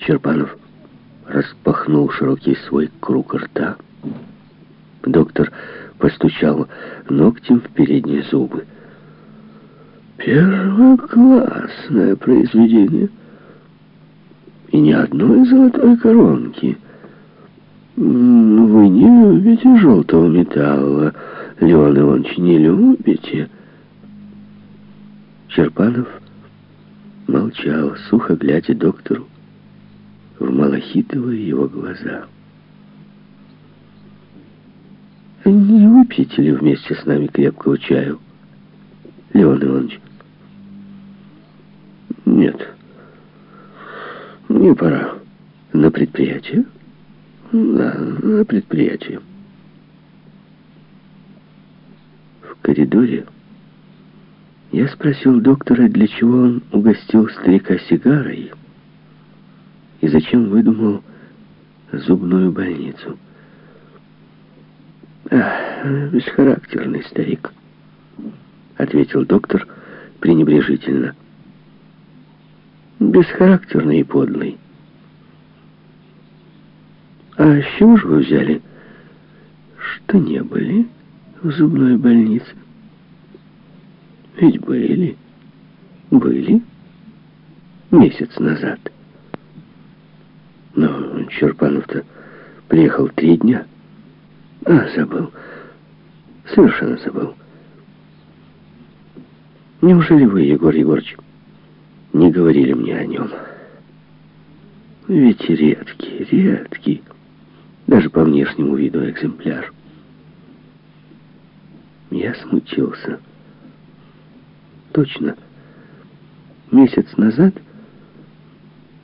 Черпанов распахнул широкий свой круг рта. Доктор постучал ногтем в передние зубы. Первоклассное произведение. И ни одной золотой коронки. Вы не любите желтого металла, Леон Иванович, не любите? Черпанов молчал, сухо глядя доктору в малахитовые его глаза. «Не выпьете ли вместе с нами крепкого чаю, Леон Иванович?» «Нет, не пора. На предприятие?» «Да, на предприятие». В коридоре я спросил доктора, для чего он угостил старика сигарой и зачем выдумал зубную больницу. «Ах, бесхарактерный старик», — ответил доктор пренебрежительно. «Бесхарактерный и подлый». «А с чего же вы взяли, что не были в зубной больнице?» Ведь были. Были. Месяц назад. Но Черпанов-то приехал три дня. А, забыл. Совершенно забыл. Неужели вы, Егор Егорович, не говорили мне о нем? Ведь редкий, редкий, даже по внешнему виду экземпляр. Я смутился точно. Месяц назад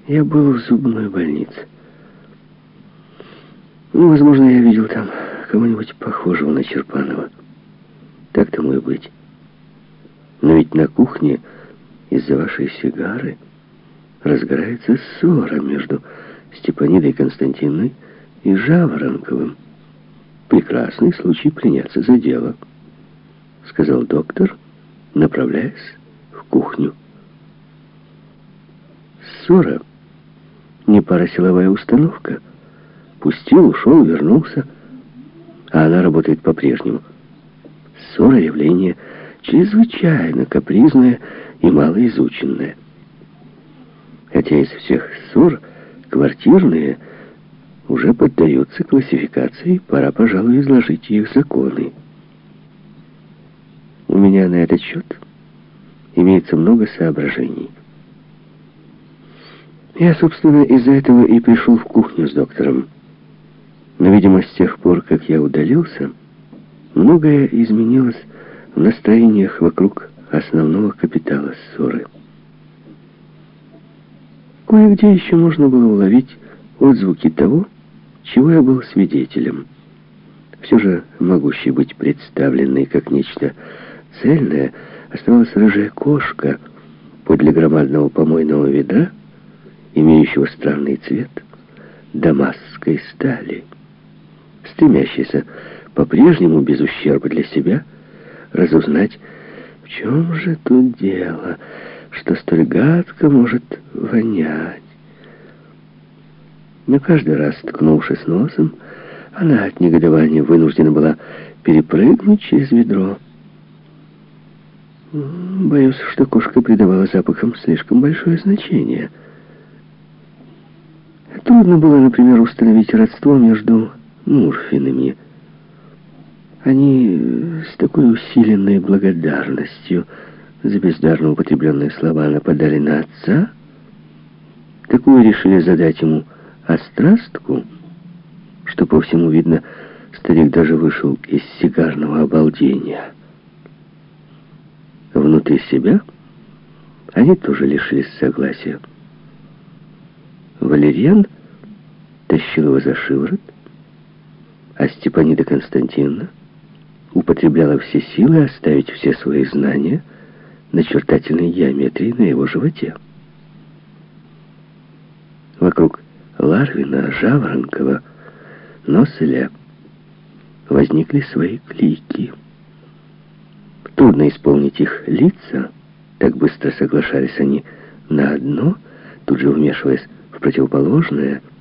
я был в зубной больнице. Ну, возможно, я видел там кого-нибудь похожего на Черпанова. Так тому и быть. Но ведь на кухне из-за вашей сигары разгорается ссора между Степанидой Константиновной и Жаворонковым. Прекрасный случай приняться за дело, сказал доктор, направляясь в кухню. Ссора, не парасиловая установка. Пустил, ушел, вернулся, а она работает по-прежнему. Ссора — явление чрезвычайно капризное и малоизученное. Хотя из всех ссор квартирные уже поддаются классификации, пора, пожалуй, изложить их законы. У меня на этот счет имеется много соображений. Я, собственно, из-за этого и пришел в кухню с доктором. Но, видимо, с тех пор, как я удалился, многое изменилось в настроениях вокруг основного капитала ссоры. Кое-где еще можно было уловить отзвуки того, чего я был свидетелем. Все же могущий быть представленный как нечто Цельная оставалась рыжая кошка подле громадного помойного ведра, имеющего странный цвет дамасской стали, стремящийся по-прежнему без ущерба для себя разузнать, в чем же тут дело, что столь гадко может вонять. Но каждый раз, ткнувшись носом, она от негодования вынуждена была перепрыгнуть через ведро. Боюсь, что кошка придавала запахам слишком большое значение. Трудно было, например, установить родство между Мурфинами. Они с такой усиленной благодарностью за бездарно употребленные слова нападали на отца, такую решили задать ему острастку, что по всему видно, старик даже вышел из сигарного обалдения. Внутри себя они тоже лишились согласия. Валерьян тащил его за шиворот, а Степанида Константиновна употребляла все силы оставить все свои знания начертательной геометрии на его животе. Вокруг Ларвина, Жаворонкова, Носеля возникли свои клики — Трудно исполнить их лица, так быстро соглашались они на одно, тут же вмешиваясь в противоположное –